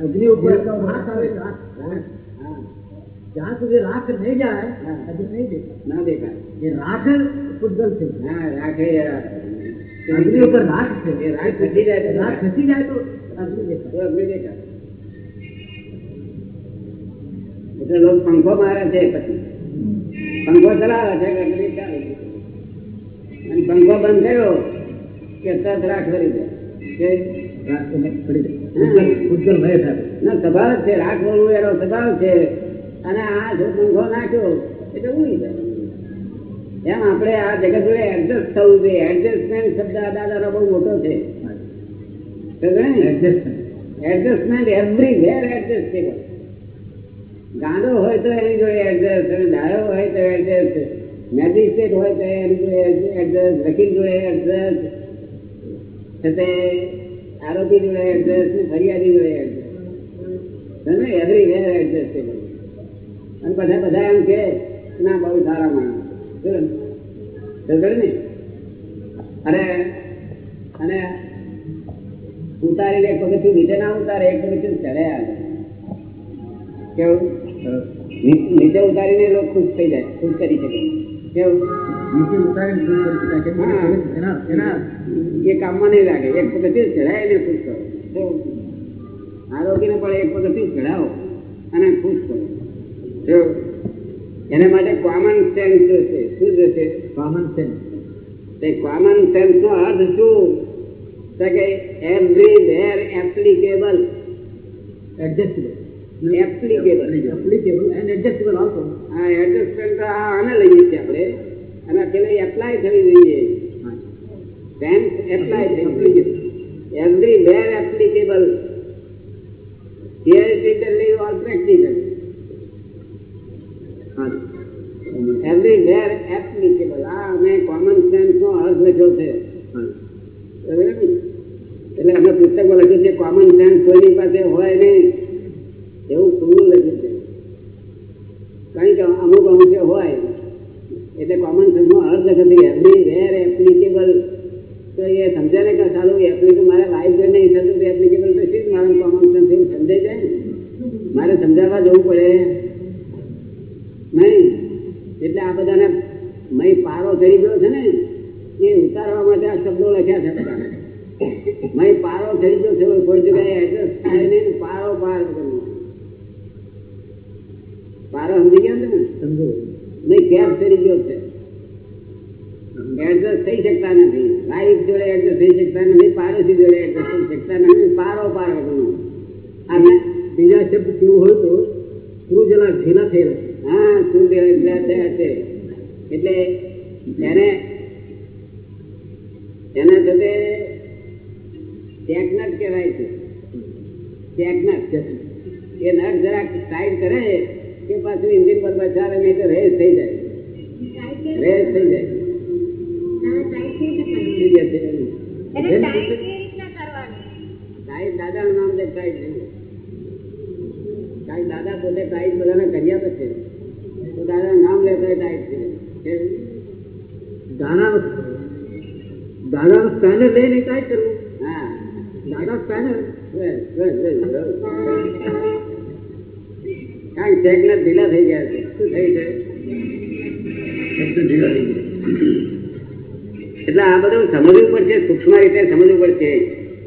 અગ્નિ ઉપર રાખ આવે રાખ હા, હા, જ્યાં સુધી રાખ નહીં જાય હા. અગ્નિ નહીં દેખાય ના દેખાય એ રાખ પૂતગલ છે હા રાખે અગ્નિ ઉપર રાખ છે એ રાખ ખસી જાય તો રાખ ખસી જાય તો અગ્નિ તો દેખાય અગ્નિ દેખાય એટલે લોકો પંખો મારે છે પછી પંખો ચલાવે છે કે અગ્નિ ચાલે છે. અને પંખો બંધ કર્યો કે તરત રાખ ભરી જાય કે રાખ એને પડી જાય સ્વભાવ છે રાખ બોલવું એનો સ્વભાવ છે. અને આ જો પંખો નાખ્યો એટલે ઉડી જાય. એમ આપણે આ જગત જોડે એડજસ્ટ થવું જોઈએ. એડજસ્ટમેન્ટ શબ્દ દાદાનો બહુ મોટો છે. Adjustment adjustment everywhere adjustable ગાંડો હોય તો એની જોડે એડજસ્ટ અને ડાયો હોય તો એડજસ્ટ મેજિસ્ટ્રેટ હોય તો એની જોડે એડજસ્ટ વકીલ જોડે એડજસ્ટ છતે આરોપી જોડે એડજસ્ટ ને ફરિયાદી જોડે એડજસ્ટ તમે એવરી વેર એડજસ્ટેબલ અને બધા બધા એમ કે ના બહુ સારા માણસ ને? અરે અને ઉતારીને એક પગથિયું નીચે ના ઉતારે એક પગથિયું ચડે આવે કેવું? નીચે ઉતારીને લોકો ખુશ થઈ જાય ખુશ કરી શકે. નીચે ઉતારીને શું કરી શકાય કેમ એના એના એ કામમાં નહીં લાગે. એક વખત ચડાય એને ખુશ કરો. આરોગીને પણ એક વખત ચડાવો અને ખુશ કરો? એના માટે કોમન સેન્સ જોશે શું જોશે કોમન સેન્સ તે કોમન સેન્સ નો અર્થ શું? તો કે everywhere applicable adjustable applicable applicable and adjustable also adjustment આને લઈએ છીએ આપણે. અને પેલે એપ્લાય થવી જોઈએ. સેન્સ એપ્લાય જોઈએ. Everywhere applicable theoretically or practically everywhere applicable આ અમે કોમન સેન્સનો અર્થ લખ્યો છે. એટલે અમે પુસ્તકમાં લખ્યું છે કોમન સેન્સ કોઈની પાસે હોય નહીં. એવું પૂરું લખ્યું છે. કારણ કે અમુક અમુક હોય, એટલે કોમન સેન્સ નો અર્થ નથી એવરી વેર એપ્લિકેબલ તો એ સમજે ને કે સારું એપ્લિકેબલ મારે લાઈફ જોઈને નહીં થતું એપ્લિકેબલ તો શી મારું કોમન સેન્સ એવું સમજાઈ છે મારે સમજાવવા જવું પડે. નહીં. એટલે આ બધાને મય પારો ચડી ગયો છે ને, એ ઉતારવા માટે આ શબ્દો લખ્યા છે બધા. મય પારો ચડી ગયો છે, કોઈ જગ્યાએ એડ્રેસ થાય નહીં પારો પાર કરવાનો. પારો સમજી ગયો ને સમજો. નહીં કેપ ચડી ગયો છે. એડજસ્ટ થઈ શકતા નથી. લાઈફ જોડે એડજસ્ટ થઈ શકતા નથી પાડોશી જોડે એડજસ્ટ થઈ શકતા નથી. પારો પાર કરવાનો. અને બીજા શબ્દ કેવું હોય તો ક્રુજલા ઢીલા થયેલા હા શું થયા છે. એટલે એને એના સાથે ટેકનટ કહેવાય છે. ટેકનટ એ નટ જરાક સાઈડ કરે કે પાછું ઇન્જિન પર બચાવે નહીં તો રેસ થઈ જાય. રેસ થઈ જાય. દાદાનું નામ છે ટાઈટ નહીં. ટાઈટ દાદા પોતે ટાઈટ બધાને કર્યા તો છે તો દાદાનું નામ લેતા ટાઈટ છે કેવું? દાદાનું સ્પેનર લઈને કાંઈ કરવું. હા. દાદા સ્પેનર બસ, બસ, બસ, બસ. કારણ કે ટેકનટ ઢીલા થઈ ગયા છે. શું થઈ છે? એટલે આ બધું સમજવું પડશે સૂક્ષ્મ રીતે સમજવું પડશે.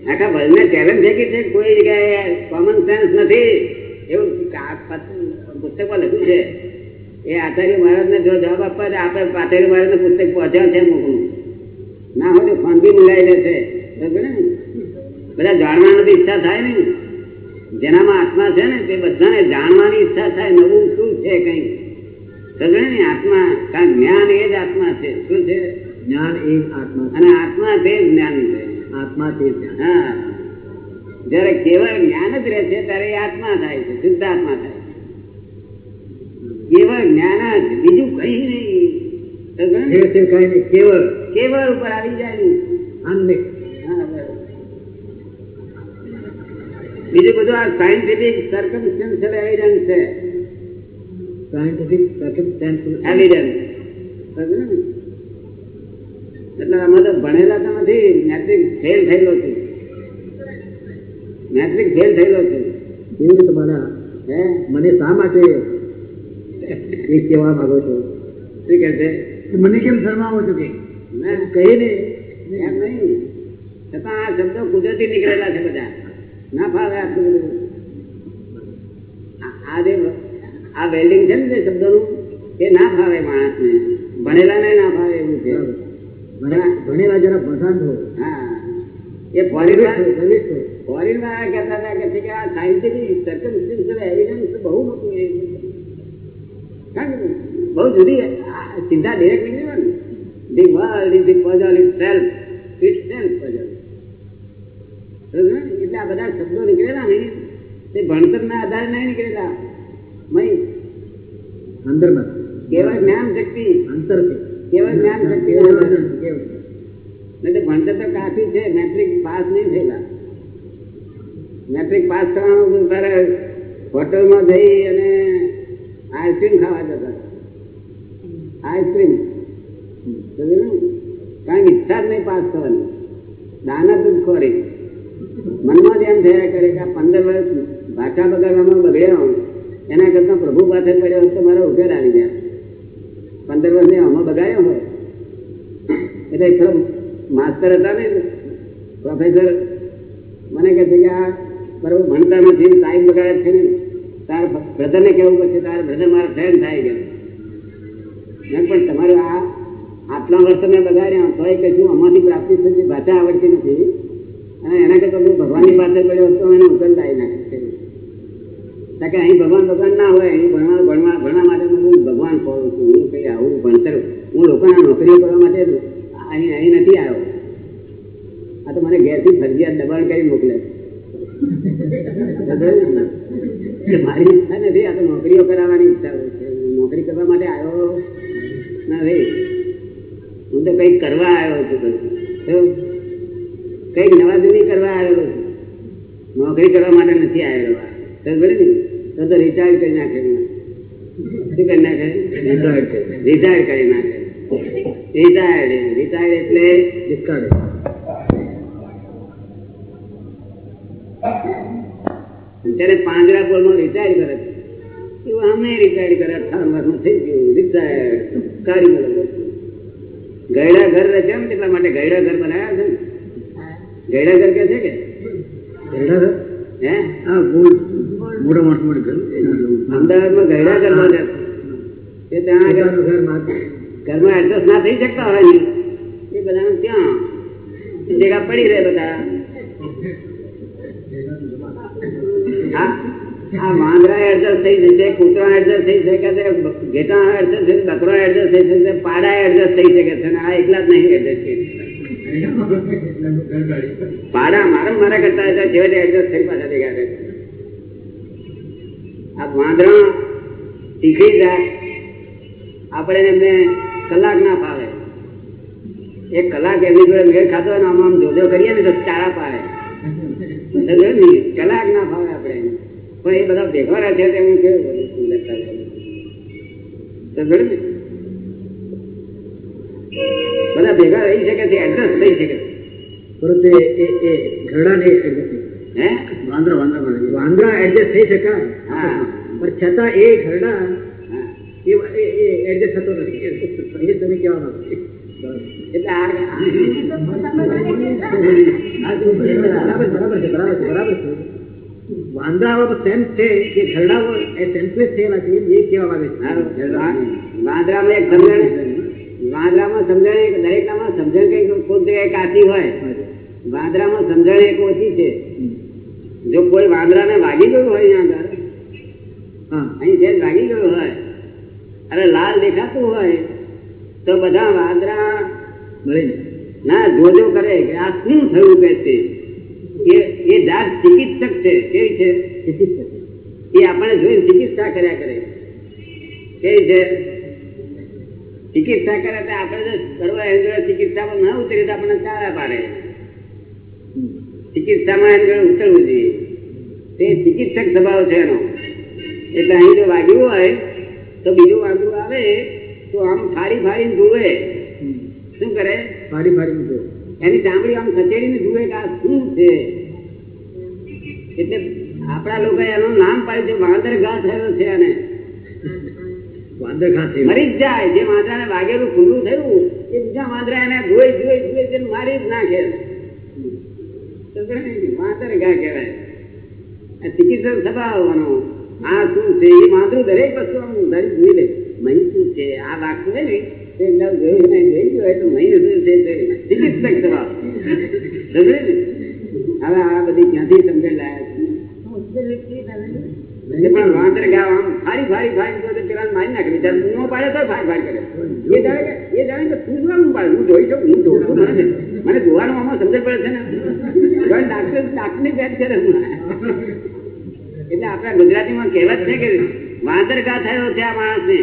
આખા વર્લ્ડને ચેલેન્જ થઈ ગઈ છે કોઈ જગ્યાએ કોમન સેન્સ નથી. એવું પુસ્તકો પુસ્તકમાં લખ્યું છે. એ આચાર્ય મહારાજને જો જવાબ આપવા છે આપણે આચાર્ય મહારાજને પુસ્તક પહોંચ્યા છે મોકલું ના હોય તો ફોન બી મિલાવી લેશે. બધા જાણવાની ઈચ્છા થાય ને જેનામાં આત્મા છે ને તે બધાને જાણવાની ઈચ્છા થાય નવું શું છે કઈ? સમજે ને આત્મા કારણ જ્ઞાન એ જ આત્મા છે? શું છે? જ્ઞાન એ જ આત્મા અને આત્મા તે જ્ઞાન છે. આત્મા તે જ્ઞાન. હા. જયારે કેવળ જ્ઞાન જ રહે છે ત્યારે એ આત્મા થાય છે શુદ્ધ આત્મા થાય કેવળ જ્ઞાન જ બીજું કાંઈ નહીં. કેવળ. કેવળ ઉપર આવી જાય ને. અનમિક્સ હા, બરાબર. બીજું બધું આ સાયન્ટિફિક સર્કમસ્ટન્શિયલ એવિડન્સ છે. સાયન્ટિફિક સર્કમસ્ટાન્સિસ એવિડન્સ એટલે અમે તો ભણેલા તો નથી મેટ્રિક ફેલ થયેલો છું. મેટ્રિક ફેલ થયેલો છે. કેવી રીતે બના હે? મને શા માટે એ કહેવા માંગો છો? શું કહે છે? મને કેમ શરમાવો છો કે? મેં કહી ને. એમ નહીં. છતાં આ શબ્દો કુદરતી નીકળેલા છે બધા. ના ફાવે આટલું બધું. આ- આ જે આ વેલ્ડિંગ છે ને જે શબ્દોનું એ ના ફાવે માણસને. ભણેલાને ના ફાવે એવું છે. ભણેલા જરા ભસાન થો હા. એ ફોરેન પ્રવેશ થો વાળા કહેતા હતા કે છે કે આ સાયન્ટિફિક સર્કમસ્ટન્શિયલ એવિડન્સ બહુ મોટું એ બહુ જુદી આ સીધા ડિરેક્ટ નીકળી ને? The world is the puzzle itself itself puzzle આ બધા શબ્દો નીકળેલા ને તે ભણતરના આધારે નહીં નીકળેલા. મય અંદરમાં કેવળ જ્ઞાન શક્તિ? અંતર કેવળ જ્ઞાન શક્તિ? તો ભણતર તો કાફી છે મેટ્રિક પાસ નહીં થયેલા. મેટ્રિક પાસ થવાનું તારે હોટલમાં જઈ અને આઈસ્ક્રીમ ખાવા જતા. આઈસ્ક્રીમ? કારણ કે ઈચ્છા જ નહીં પાસ થવાની. દાના દૂધ ખોરી. મનમાં એમ થયા કરે કે આ પંદર વર્ષ ભાષા બગાડવામાં બગડ્યા એના કરતાં પ્રભુ પાસે પડ્યો તો મારો ઉકેલ આવી ગયા. પંદર વર્ષે આમાં બગાડ્યો હોય. એટલે ખરો માસ્તર હતા ને પ્રોફેસર, મને કહે છે કે આ બરોબર ભણતા નથી ટાઈમ બગાડે છે ને, તાર બ્રધરને કહેવું પડશે, તારા બ્રધર મારા ફ્રેન્ડ થાય ગયો મેં પણ તમારે આ આટલા વર્ષ મેં બગાડ્યા તોય કશું આમાંથી પ્રાપ્તિ થતી ભાષા આવડતી નથી. અને એના કરતા હું ભગવાનની પાસે પડ્યો તો એને ઉકેલ લાવી નાખે કે અહીં ભગવાન ભગવાન ના હોય, અહીં ભણવા ભણવા ભણવા માટે હું ભગવાન ખોરું છું. હું કઈ આવું ભણતર, હું લોકોના નોકરીઓ કરવા માટે અહીં અહીં નથી આવ્યો. આ તો મને ઘેરથી ફરજિયાત દબાણ કરી મોકલે મારી ઈચ્છા નથી, આ તો નોકરીઓ કરાવવાની ઈચ્છા હોય છે. નોકરી કરવા માટે આવ્યો ના ભાઈ. હું તો કંઈક કરવા આવ્યો છું? કંઈક નવા જૂની કરવા આવેલો છું? નોકરી કરવા માટે નથી આવેલો આ. ને તો તો રિટાયર કરી નાખે. શું કરી નાખે? રિટાયર કરી નાખે. રિટાયર્ડ રિટાયર્ડ એટલે ડિસ્કાર્ડ ત્યારે પાંજરા પોળમાં રિટાયર કરે એવું અમે રિટાયર કરે અઠાવન વર્ષનું થઈ ગયું. રિટાયર મળે ગયડા ઘર રચ્યા ને એટલા માટે ગયડા ઘર બનાવ્યા છે ને. ગયડા ઘર કે છે કે ઘરડા ઘર? હે હા, ગોળ. મોટા માણસ માટે ઘર. અમદાવાદમાં ગયડા ઘર બને એ ત્યાં આગળ પોતાનું ઘર માત્ર. ઘરમાં એડજસ્ટ ના થઈ શકતા હોય ને એ બધાને ત્યાં જગ્યા પડી રહે બધા આ આ વાંદરા એડજસ્ટ થઈ જશે કૂતરા એડજસ્ટ થઈ શકે છે ઘેટા એડજસ્ટ થઈ બકરો એડજસ્ટ થઈ શકે છે પાડા એડજસ્ટ થઈ શકે છે અને આ એકલા જ નહીં એડજસ્ટ થઈ પાડા મારા આપણે એમને કલાક ના ફાવે. એક કલાક એમની જોડે મેળ ખાતો હોય આમ આમ જોજો કરીએ ને, તો ચારા પાડે. કલાક ના ફાવે આપણે. પણ એ બધા ભેગા રહે છે હું કેવું ભેગા રહી શકે છે એડજસ્ટ થઈ શકે છે પરંતુ એ- એ- એ ઘરડાને adjust થઈ. હે વાંદરા વાંદરા મળે. વાંદરા એડજસ્ટ થઈ શકાય હા. પણ છતાં એ ઘરડા હા. એ એ- એ એડજસ્ટ થતો નથી એ તમે કહેવા માંગો છો. એટલે આ હા, તો બરાબર બરાબર છે બરાબર છે બરાબર છે વાંદરાઓ સેન્સ છે કે ઘરડાઓ એ સેન્સલેસ થયેલા છે એ કહેવા માંગે છે હા, વા- વાંદરામાં એક સમજણ વાંદરામાં સમજણ એક દરેકનામાં સમજણ કઈ કોઈ જગ્યાએ કાચી હોય. વાંદરામાં સમજણ એક ઓછી છે. જો કોઈ વાંદરાને વાગી ગયું હોય અહીંયા આગળ હા. અહીં જે વાગી ગયું હોય અને લાલ દેખાતું હોય તો બધા વાંદરા મળીને ના. જોજો કરે કે આ શું થયું કે એ એ જાત ચિકિત્સક છે. કેવી છે? ચિકિત્સક. એ આપણે જોઈને ચિકિત્સા કર્યા કરે. કેવી છે? ચિકિત્સા કરે તો આપણે જો કરવા જોડે ચિકિત્સામાં ના ઉતરીએ તો આપણને ચારા પાડે. ચિકિત્સામાં જોડે ઉતરવું જોઈએ. તે ચિકિત્સક સ્વભાવ છે એનો. એટલે અહીં જો વાગ્યું હોય તો બીજું વાંદરું આવે તો આમ ફાડી ફાડીને જુએ. શું કરે? ફાડી ફાડીને જુએ. એની ચામડી આમ ખસેડીને જુએ કે આ શું છે? એટલે આપણા લોકો એનું નામ પાડ્યું છે વાંદર ઘા થયો છે અને વાંદર ઘા મરી જ જાય. જે વાંદરાને વાગેલું ખુલ્લું થયું એ બીજા વાંદરા એને ધોઈ ધોઈ ધોઈ તેને મારી જ નાખે. વાંદર ઘા કહેવાય? આ ચિકિત્સક સભાવવાનો આ શું છે? એ વાંદરું દરેક વસ્તુ આમ ધરી જોઈ લે. મહી શું છે? આ વાગતું હોય ને તે એકદમ જોયું નહીં જોઈ ગયું હોય તો મહી શું છે? ચિકિત્સક સ્વભાવ સમજે ને? હવે આ બધી ક્યાંથી સમજણ લાયા છે? પણ વાંદર ગાવ આમ ફારી ફારી ફારી પેલા નાખે. બીજા નો પાડે તો ફારી ફારી કરે. એ જાણે એ જાણે કે તું આમ પાડે. હું જોઈ શકું, હું જોઉં છું, મને મને જોવાનું આમાં સમજણ પડે છે ને. કારણ ડાક્ટર, ડાક્ટરની બેટ હમણાં. એટલે આપણા ગુજરાતીમાં કહેવત છે કે વાંદર ઘા થયો છે આ માણસને.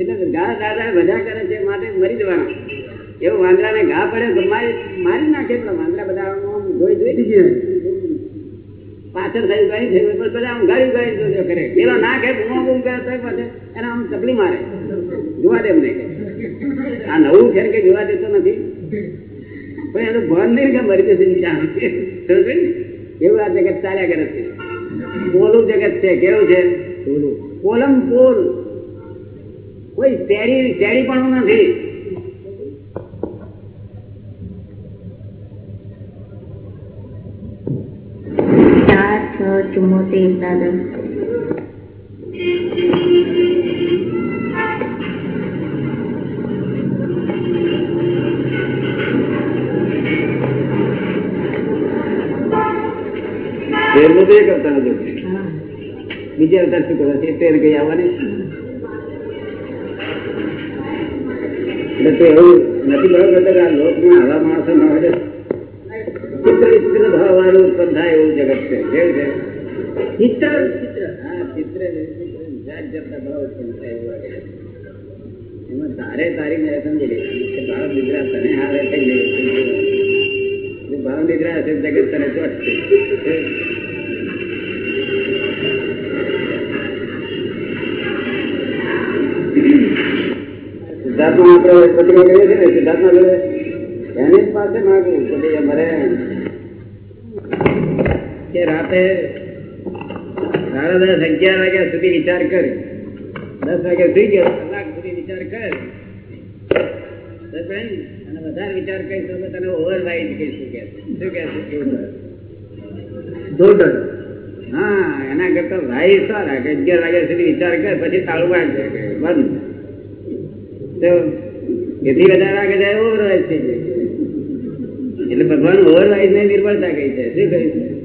એટલે ગા દાદા બધા કરે છે, માટે મરી જવાનો. એવું વાંદરાને ઘા પડે તો મારી મારી નાખે. પેલા વાંદરા બધા જોઈ જોઈ. ધોઈ પાછળ થયું ગઈ થયું પણ બધા આમ ગાડી ગાડી જોજો કરે. પેલો ના કે બૂમો બૂમ કરે તો પાછળ, એને આમ ચકલી મારે. જોવા દે એમને આ નવું છે કે જોવા દેતો નથી. પણ એનું ભાન નહીં કે મરી જશે બિચારો. એવું આ જગત ચાલ્યા કરે છે. પોલું જગત છે, કેવું છે? પોલમ પોલ. કોઈ શેરી શેરી પણ નથી ચાર છ ચુમ્મોતેર દાદા શેરનું તો એક અવતાર જ છે. બીજે અવતાર શું કરે છે? ટ્રેન કઈ આવવાની? એટલે તો એવું નથી બરોબર કે આ લોકમાં આવા માણસો ના હોય. ચિત્ર વિચિત્ર ભાવ વાળું થાય એવું જગત છે. કેવું છે? ચિત્ર ચિત્ર હા ચિત્ર જાત જાતના ભાવ ઉત્પન્ન થાય. એમાં તારે તારી મેં સમજી લે. ભાવ નિદ્રા તને હારે થઈ ગઈ ભાવ નિદ્રા હશે જગત તને ચોટશે સિદ્ધાર્થમાં આપણે પ્રતિમા કહીએ છીએ ને, સિદ્ધાર્થમાં જોડે એની પાસે માગવું કે ભાઈ અમારે કે રાતે અગિયાર વાગ્યા સુધી વિચાર કર. દસ વાગ્યા સુઈ ગયો કલાક સુધી વિચાર કર. અને વધારે વિચાર કરીશું તો તને ઓવરવાઇઝ કહીશું? કે શું કે જોરદાર. હા એના કરતા ભાઈ સારા કે અગિયાર વાગ્યા સુધી વિચાર કર પછી તાળું કે બંધ. તો એથી વધારે આગળ જાય? ઓવરવાઇઝ થઈ જાય. એટલે ભગવાન ઓવરવાઇઝ ને નિર્બળતા કહી છે. શું કહ્યું?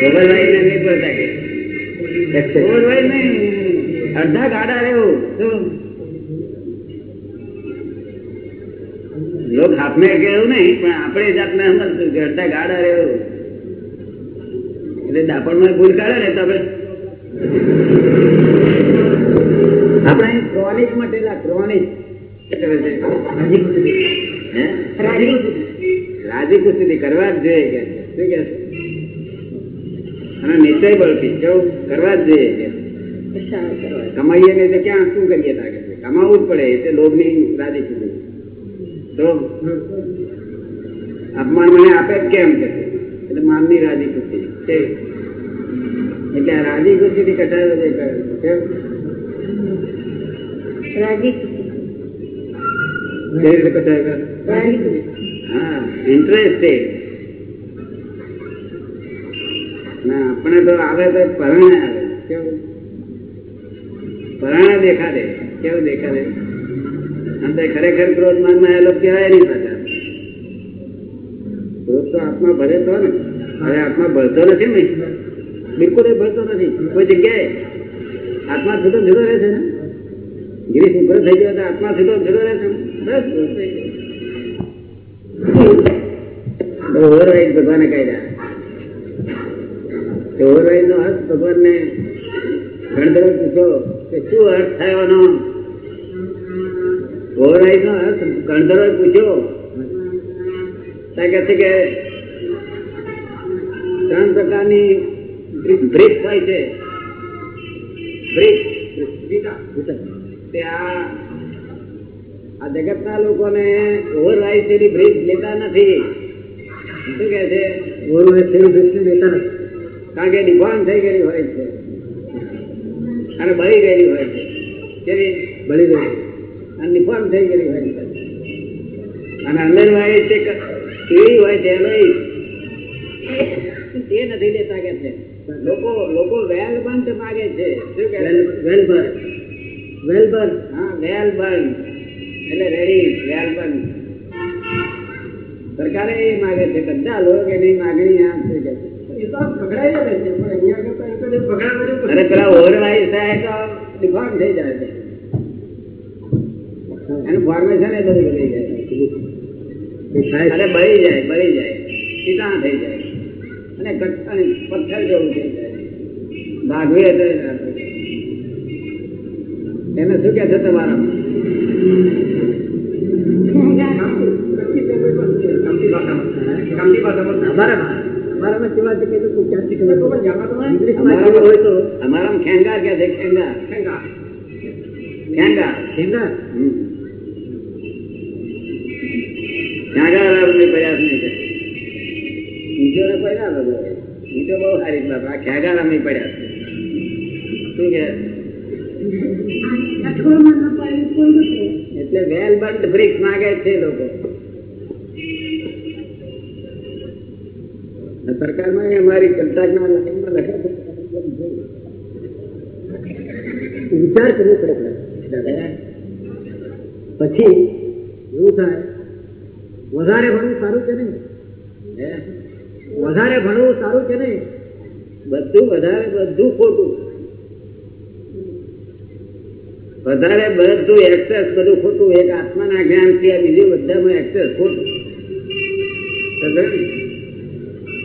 ઓવરવાઇઝ ને નિર્બળતા કહી ઓવરવાઇઝ નહીં અડધા ગાડા રહેવું શું લોક હાથમે કેવું નહીં પણ આપણે જાતને સમજતું કે અડધા ગાડા રહેવું એટલે દાપણમાં ભૂલ કાઢે ને તમે આપણે ક્રોનિક મટેલા ક્રોનિક રાજી કુસ્તી કરવા જ જોઈએ કે શું કે? અને નિશ્ચય બળથી કેવું કરવા જ જોઈએ કમાઈએ નહીં તો ક્યાં શું કરીએ લાગે છે કમાવું જ પડે એટલે લોભની રાજી ખુશી તો અપમાન મને આપે જ કેમ કે? એટલે માનની રાજી ખુશી છે. એટલે રાજી ખુશીથી કટાયો છે. રાજી રીતે કટાયો હા ઇન્ટરેસ્ટેડ ના આપણે તો આવે તો પરણે આવે. કેવું? પરણે દેખાડે. કેવું દેખાડે? તો ખરેખર ક્રોધ માનમાં એ લોકો કહેવાય નહીં પાછા. ક્રોધ તો આત્મા ભરે તો ને. હવે આત્મા ભરતો નથી ને બિલકુલ એ ભરતો નથી. કોઈ જગ્યાએ આત્મા જુદો જુદો રહે છે ને? ગિરીશ ઉપર થઈ ગયો આત્મા છૂટો જુદો રહે છે બસ થઈ ગયો. ઓવરવાઇઝ ભગવાને કાઢ્યા ઓવરવાઇઝ નો અર્થ ભગવાનને ગણધર્વ પૂછો કે શું અર્થ થયો એનો? ઓવરવાઇઝ નો અર્થ ગણધર્વ પૂછ્યો ત્યાં કહે છે કે ત્રણ પ્રકારની બ્રિક હોય છે. બ્રિક તે આ આ જગતના લોકોને ઓવરવાઇઝ જેવી બ્રિજ લેતા નથી. શું કે છે? ઓરવાય થયેલી બ્રિક લેતા નથી. કારણ કે નિભાન થઈ ગયેલી હોય છે. અને બળી ગયેલી હોય છે. કેવી? બળી ગયેલી. અને ડિફોર્મ થઈ ગયેલી હોય છે. અને અંદર વાળી છે કેવી હોય છે તે નથી લેતા કે છે. લોકો લોકો વેલ બંધ માગે છે. શું કે? વેલ બર્ન વેલ બર્ન હા વેલ બંધ એટલે રેડી વેલ બંધ સરકારે એ માગે છે બધા લોકો એની માગણી આ છે? કે અને પેલા ઓવરવાઇઝ થાય તો ડિફોર્મ થઈ જાય છે. એનું ફોર્મેશન એ બધું બગડી જાય અને બળી જાય બળી જાય ચીટા થઈ જાય. અને અને પથ્થર જેવું થઈ જાય. ભાગવી હતો એને શું કે છે તમારા? અમારામાં? અમારામાં કેવા છે કે તો ક્યાંથી ખબર પડે? ઇંગ્લિશમાં કેવું હોય? તો? અમારામાં ખેંગાર કે છે? ખેંગાર ખેંગાર ખેંગાર હમ. ખેંગાર આપણે પ્રયાસ નહીં કરે ઈંટોને પડ્યા બધો ઈંટો બહુ સારી બાપ. આ ખેંગાર અમે પડ્યા શું કે? એટલે વેલ બંધ બ્રિક્સ માગે છે લોકો. સરકારમાં અમારી કંટાકના લાઈનમાં વિચાર કરવો પડે પછી એવું થાય, વધારે ભણવું સારું કે નહીં? વધારે ભણવું સારું કે નહીં? બધું વધારે, બધું ખોટું. વધારે બધું એક્સેસ બધું ખોટું. એક આત્માના જ્ઞાન સિવાય બીજું બધામાં એક્સેસ ખોટું.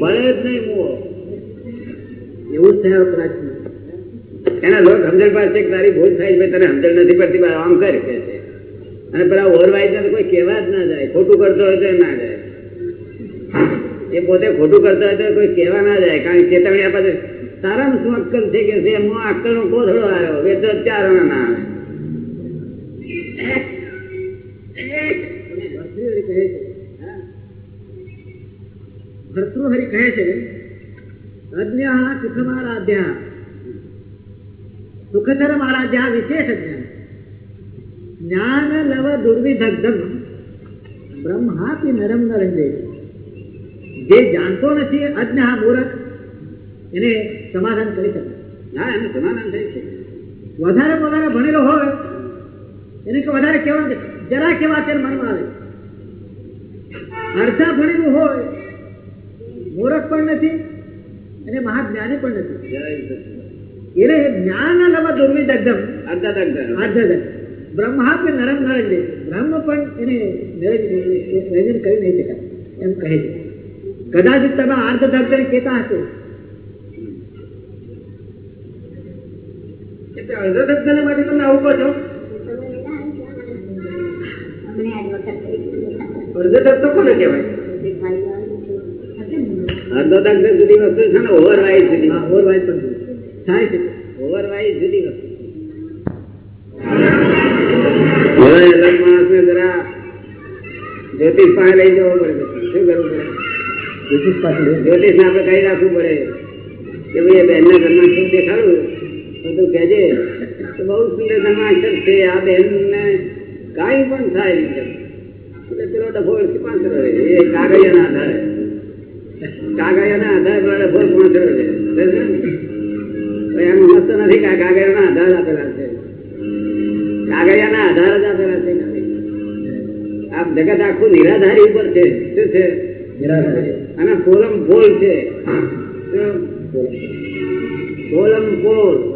ભણે જ નહીં મુઓ એવું જ થયા કદાચ એના લોક સમજણ પાસે તારી ભૂલ થાય છે તને સમજણ નથી પડતી આમ કર કે છે. અને પેલા ઓવરવાઇઝ ને કોઈ કહેવા જ ના જાય, ખોટું કરતો હોય તો ના જાય. એ પોતે ખોટું કરતો હોય તો કોઈ કહેવા ના જાય, કારણ કે ચેતવણી આપે તારામાં શું અક્કલ છે કે એમનો અક્કલનો કોથળો આવ્યો તો ચાર ના આવે ભર્તૃહરિ કહે છે અજ્ઞા સુખમારાધ્યા. સુખતરમારાધ્યા વિશેષ જ્ઞાન. જ્ઞાન લવ દુર્વિધગ્ધમ. બ્રહ્માપી નરમ નરંજે જે જાણતો નથી અજ્ઞા મૂરખ, એને સમાધાન કરી શકે. ના, એનું સમાધાન થઈ છે વધારે વધારે ભણેલો હોય, એને કે વધારે કહેવાનું જરા કેવા અત્યારે મનમાં આવે. અડધા ભણેલું હોય મૂરખ પણ નથી અને મહાજ્ઞાની પણ નથી. એટલે એને જ્ઞાન લવ દુર્વિદગ્ધમ અર્ધા દગ્ધ આધ્યાત્મ બ્રહ્મા કે નરમ નરંજે બ્રહ્મ પણ એને નિરંજન કરી નહીં શકાય. એમ કહે છે. કદાચ તમે આર્ધ કેતા કહેતા હશે. એટલે અર્ધ માટે તમે આવું કહો છો? અર્ધ દગ્ધ કોને કહેવાય? અર્ધો દગ્ધ જુદી વસ્તુ છે ને ઓવરવાઇઝ જુદી ઓવરવાઇઝ પણ થાય છે. ઓવરવાઇઝ જુદી વસ્તુ. હવે અલગ માણસને જરા જ્યોતિષ પાસે લઈ જવો પડે શું કરવું પડે? જ્યોતિષ પાસે જ્યોતિષ ને આપણે કહી રાખવું પડે? કે ભાઈ એ બેનના ઘરમાં શું દેખાડું? તો તું કહેજે. તો બહુ સુંદર ઘરમાં છે. આ બેનને કાંઈ પણ થાય. એટલે પેલો ડફો રહે એ કાગળિયાના આધારે. કાગળિયાના આધારે પેલો ડફો પાંચરો રહે સમજ્યો ને? તો એમ મસ્ત નથી કે કાગળિયાના આધાર આપેલા છે. કાગળિયાના આધાર જ આપેલા છે. આ જગત આખું નિરાધારી ઉપર છે. શું છે? અને કોલમ પોલ છે. Column pole.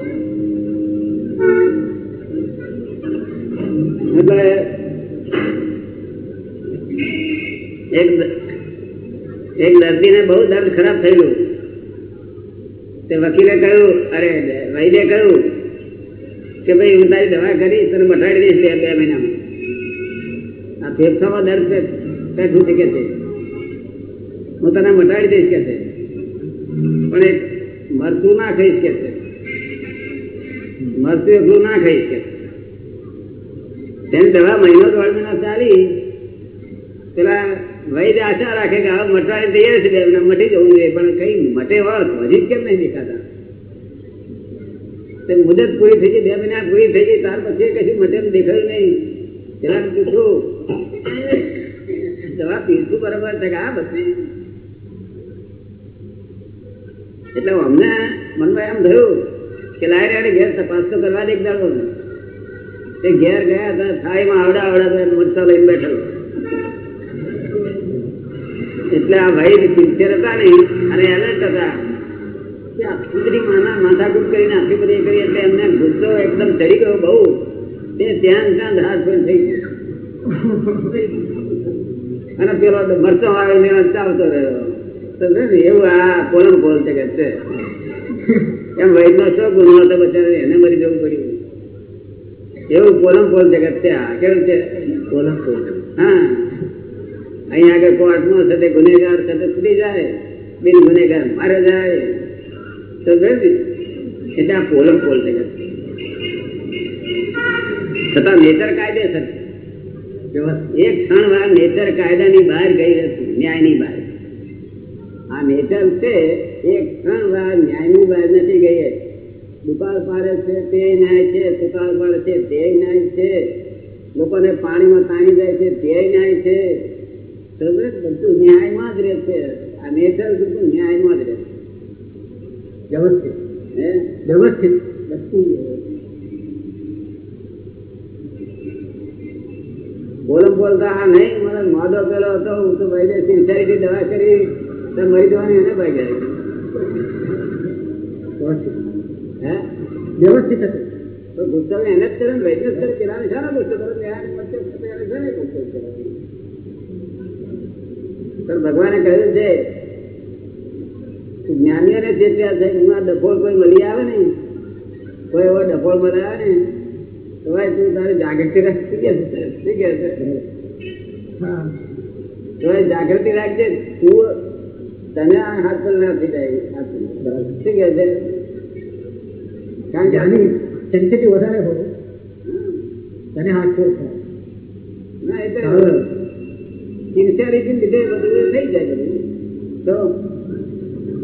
એટલે એક એક દર્દીને બહુ દર્દ ખરાબ થયેલું. તે વકીલે કહ્યું, અરે વૈદ્ય કહ્યું કે ભાઈ, હું તારી દવા કરી તને મટાડી દઈશ બે બે મહિનામાં. આ ફેફસામાં દર્દ બેઠું છે કે છે. હું તને મટાડી દઈશ, કે છે. પણ એક મરતું ના ખાઈશ, કે છે. મરતું એટલું ના ખાઈશ, કે. તેની દવા મહિનો દોઢ મહિના ચાલી પેલા વૈદ્ય આશા રાખે કે હવે મટવાની તૈયાર છે એમને મટી જવું જોઈએ. પણ કઈ મટે વર્ક હજી કેમ નહીં દેખાતા? મુદત પૂરી થઈ ગઈ, બે મહિના પૂરી થઈ ગઈ, ત્યાર પછી કશું મટે દેખાયું નહીં. પેલા પૂછું. દવા પીરસું બરાબર છે આ બધી એટલે અમને મનમાં એમ થયું કે લાય આડે ઘેર તપાસ તો કરવા દે એક દાડો. ઘેર ગયા હતા, થાળીમાં આવડા આવડા મરચા લઈને બેઠેલો એટલે આ ભાઈ સિન્સિયર હતા ને અને એલર્ટ હતા કે આટલી બધી માના માથાકૂટ કરીને આટલી બધી કરી એટલે એમને ગુસ્સો એકદમ ચડી ગયો બહુ. તે ત્યાં ત્યાં હાથ પર થઈ ગયો. અને પેલો મરચો આવીને ચાલતો રહ્યો. તો છે ને એવું આ પોલમ પોલ છે કે છે? એમ વૈદનો શું ગુનો હતો બચારે એને મરી જવું પડ્યું. એવું પોલમ પોલ જગત છે આ? કેવું છે? પોલમ પોલ. હા. અહીંયા આગળ કોર્ટમાં સાથે ગુનેગાર સાથે છૂટી જાય, બિન ગુનેગાર મારે જાય. તો ને એટલે આ પોલમ પોલ જગત છતાં નેચર કાયદેસર. એક ક્ષણ વાર નેચર કાયદાની બહાર ગઈ નથી ન્યાયની બહાર. આ નેચર છે, એક ક્ષણ વાર ન્યાયની બહાર નથી ગઈ દુકાળ પાડે છે, તે ન્યાય છે, સુકાળ પાડે છે, તે ન્યાય છે. લોકોને પાણીમાં તાણી જાય છે, તે ન્યાય છે. બધું ન્યાયમાં જ રહે છે. આ નેચર બધું ન્યાયમાં જ રહે છે. વ્યવસ્થિત. હે? વ્યવસ્થિત. બોલમ બોલતા આ નહીં મને મોદો પેલો હતો. હું તો ભાઈ સિન્સિયરિટી દવા કરી તો મરી જવાની એને ભાઈ જાય હે? વ્યવસ્થિત હતું તો ગુસ્સો એને જ કરે જ કરે શાનો ગુસ્સો કરો એને મતલબ એને શાને ગુસ્સો કરે. પણ ભગવાને કહ્યું છે જ્ઞાનીઓને ચેત્યા છે હું આ ડફોળ કોઈ મળી આવે ને કોઈ એવો ડફોળ મળે આવે ને તો ભાઈ તું તારે જાગૃતિ રાખ શું છે હા. તો જાગૃતિ રાખજે તું તને આ હાથ પર ના થઈ જાય શું કે છે કારણ કે આની સેન્સિટિવ વધારે હોય તને હાથ પર ના એ તો સિન્સિયરિટી લીધે બધું થઈ જાય તો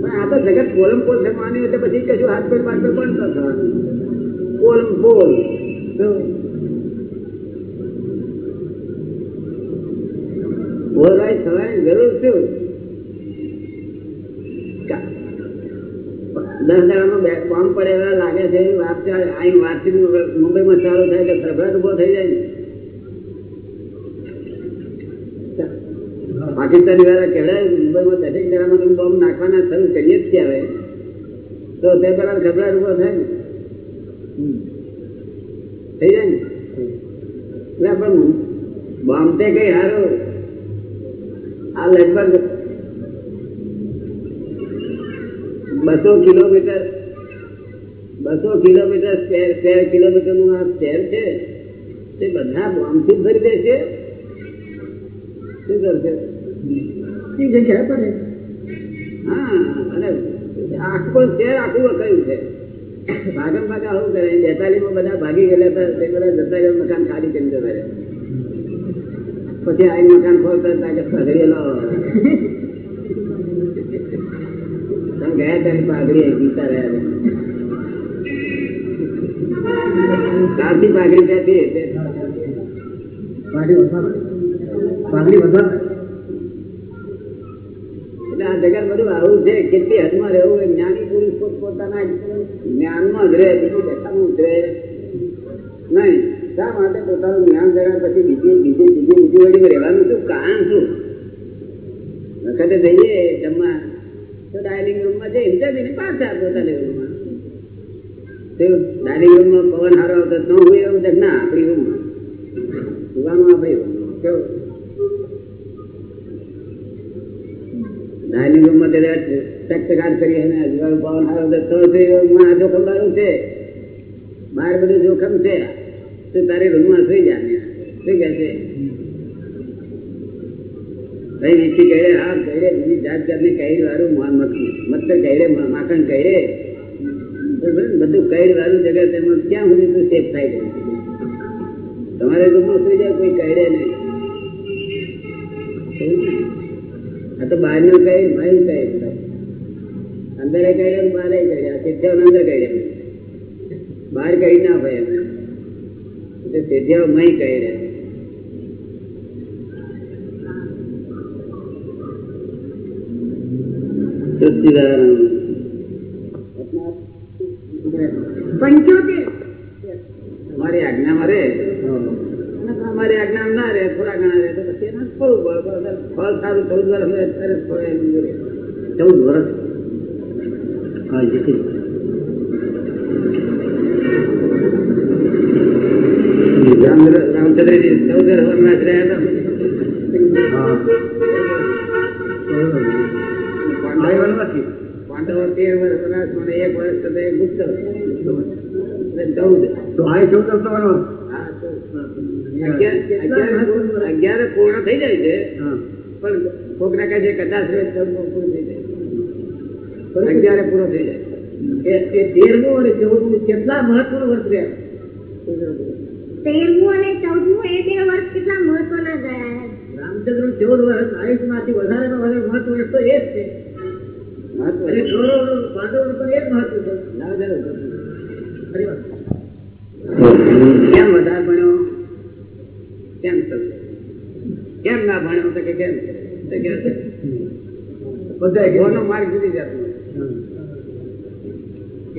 પણ આ તો જગત કોલમ પોલ માન્યું એટલે પછી કશું હાથ પેટ બાદ બંધ ન થવાનું. કોલમ પોલ પોલરાઈ થવાની જરૂર શું? દસ દાડામાં બે બોમ્બ પડે એવા લાગે છે, વાત ચાલે. અહીં વાતચીત મુંબઈમાં ચાલુ થાય એટલે ખરભરાટ ઊભો થઈ જાય ને. પાકિસ્તાની વાળા કહેવાય મુંબઈમાં દસેક જણામાં બોમ્બ નાખવાના શરૂ કરીએ જ છીએ તો તે પેલા ગભરાટ ઊભો થાય ને. થઈ જાય ને? એટલે પણ બોમ્બ તે કઈ હારો. આ લગભગ બસો કિલોમીટર બસો કિલોમીટર સ્ક્વેર કિલોમીટર કિલોમીટરનું આ શહેર છે. તે બધા બોમ્બથી ભરી દેશે શું કરશે? એ જગ્યાએ પડે હા, અને આખું શહેર આખું કયું છે? ભાગમ ભાગા આવું કરે બેતાલીમાં બધા ભાગી ગયેલા હતા, તે બધા જતા રહ્યા મકાન ખાલી કરી જતા રહ્યા પછી આઈ મકાન ખોલતા હતા કે પગડેલો તમે ગયા ત્યારે પાઘડી જીતા રહ્યા કાલથી પાઘડી ત્યાંથી તે પાઘડી વધવા પાઘડી વધવા એટલે આ જગત બધું આવું છે, કેટલી હદમાં રહેવું એ જ્ઞાની પુરુષ પોત પોતાના જ્ઞાનમાં જ રહે, બીજું દેખાવું જ રહે. નહીં, શા માટે પોતાનું જ્ઞાન જરા પછી બીજી બીજી બીજી બીજી વળી રહેવાનું શું કારણ શું? વખતે જઈએ જમવા. તો ડાઇનિંગ રૂમમાં જઈને જમીને પાછા પોતાના રૂમમાં ડાઇનિંગ રૂમમાં પવન હારો આવતો ન હોય એવું ના, આપણી રૂમમાં સુવાનું આપણી રૂમમાં કેવું ડાઇનિંગ રૂમમાં કદાચ ચકચકાટ કરી અને અજવાળું પવન હારો તો હતો એમાં આ છે. બહાર બધું જોખમ છે. તો રૂમ રૂમમાં સુઈ જા. શું કહે છે. ભાઈ વીછી કહે હા કહે બીજી જાત જાતને કૈર વાળું મચ્છર કહે માખણ કહે બધું કૈર વાળું જગત એમાં ક્યાં સુધી તું સેફ થાય છે? તમારે રૂમમાં સુઈ જાય કોઈ કહે નહીં. આ તો બહારનું કઈ ભાઈ કઈ અંદર કઈ બહાર કઈ સિદ્ધાઓ અંદર કહી બહાર કહી ના ભાઈ એટલે સિદ્ધાઓ મય કહી રહ્યા પંચોતેર. અમારી આજ્ઞામાં રે અમારી આજ્ઞા ના રે થોડા ઘણા રે તો પછી એને થોડું બળ બળ ફળ સારું ચૌદ કહે છે કદાચ રે ચૌદમું પૂરું થઈ જાય. અગિયારે પૂરો થઈ જાય. એ- એ તેરમું અને ચૌદમું કેટલા મહત્વનું વર્ષ રહ્યા તેરમું અને ચૌદમું એ બે વર્ષ કેટલા મહત્વના ગયા રામચંદ્ર ચૌદ વર્ષ આયુષમાંથી વધારેમાં વધારે મહત્વ વર્ષ તો એ જ છે. મહત્વ અને પણ એ જ મહત્વ છે. કેમ વધારે ભણ્યો? કેમ કેમ ના ભણ્યો? તો કે કેમ કે- ગોનો માર્ગ જુદી જાતનો?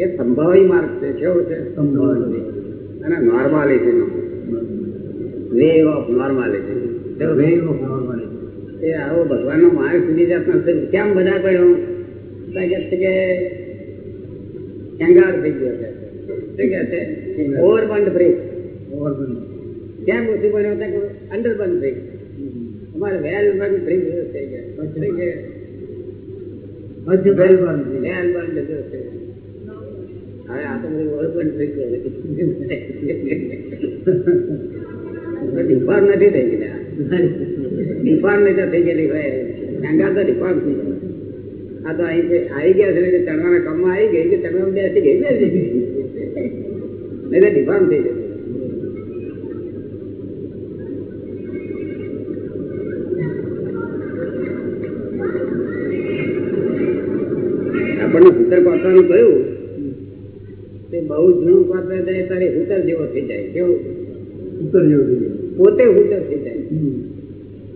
એ સંભાવી માર્ગ છે કેવો છે? સંભાવી. અને normality no. Of normality Way of normality. એ આવો ભગવાનનો માર્ગ સુધી જાતનો છે. કેમ બધા પડ્યો કે કે કેંગાર થઈ ગયો છે. શું કે છે ઓવરબંધ બ્રેક Overwhelming. કેમ ઓછું પડ્યો? કે અંડરબંધ બ્રેક અમારે વેલ બંધ બ્રેક થઈ ગયા. મધ્ય પરિવાર છે. વેલ બંધ છે. હવે આ તો બધું ઓવરબંધ થઈ ગયો ડિફોર્મ નથી થઈ ગયા ડિફોર્મ નહીં થઈ ગયેલી ભાઈ તો ડિફોર્મ થઈ ગયો આ તો અહીં આવી ગયા છે એટલે ચણવાના કામમાં આવી ગઈ કે ચણવામાં બેસી ગઈ બેસી ગઈ. નહીં તો ડિફોર્મ થઈ જશે આપણને કહ્યું તે બહુ જૂનું પાત્ર જાય તારે સૂતર જેવો થઈ જાય. કેવું? ઉત્તર જેવું થઈ જાય. પોતે સૂતર થઈ જાય.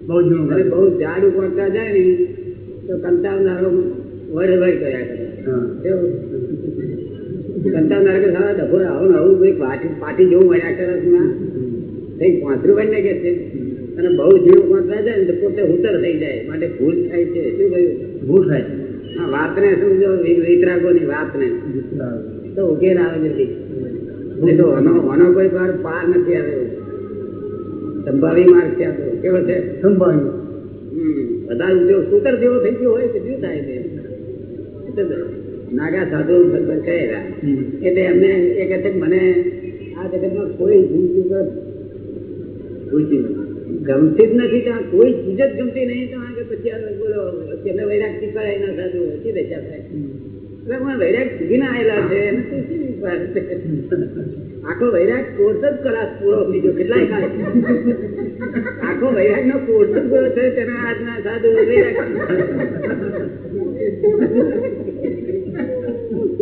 બહુ જૂનું અને બહુ જાડું પડતા જાય ને તો કંટાળનારો વડ વડ કર્યા કરે. હા. કે સારા ડફોર આવું આવું કંઈક પાટી પાટી જેવું મળ્યા કરે કંઈક પાંતરું બને કે છે. અને બહુ જીવ પાંતરા જાય ને પોતે ઉતર થઈ જાય. માટે ભૂલ થાય છે. શું કહ્યું? ભૂલ થાય છે. વાતને સમજો વિતરાગો ની વાતને. તો ઉકેલ આવે નથી. તો આનો આનો કોઈ પાર પાર નથી આવ્યો સંભાવી માર્ગ છે આ તો. કેવો છે? સંભાવી બધા ઉદ્યોગ સૂતર જેવો થઈ ગયો હોય તો શું થાય છે? નાગા સાધુ કહેલા એટલે એમને એ કહે છે મને આ જગતમાં કોઈ નથી. ગમતી જ નથી ત્યાં કોઈ ચીજ જ ગમતી નહીં. તો આગળ પછી બોલો છેલ્લે વૈરાગ શીખવાય એના સાધુ શી દશા થાય એટલે મને વૈરાગ શીખીને આવેલા છે એને તો શી વાત છે? આખો વૈરાગ કોર્સ જ કરાશ પૂરો ગયો કેટલાય કાળ. આખો વૈરાગ નો કોર્સ જ પૂરો થયો તેના આજના સાધુ વૈરાગ.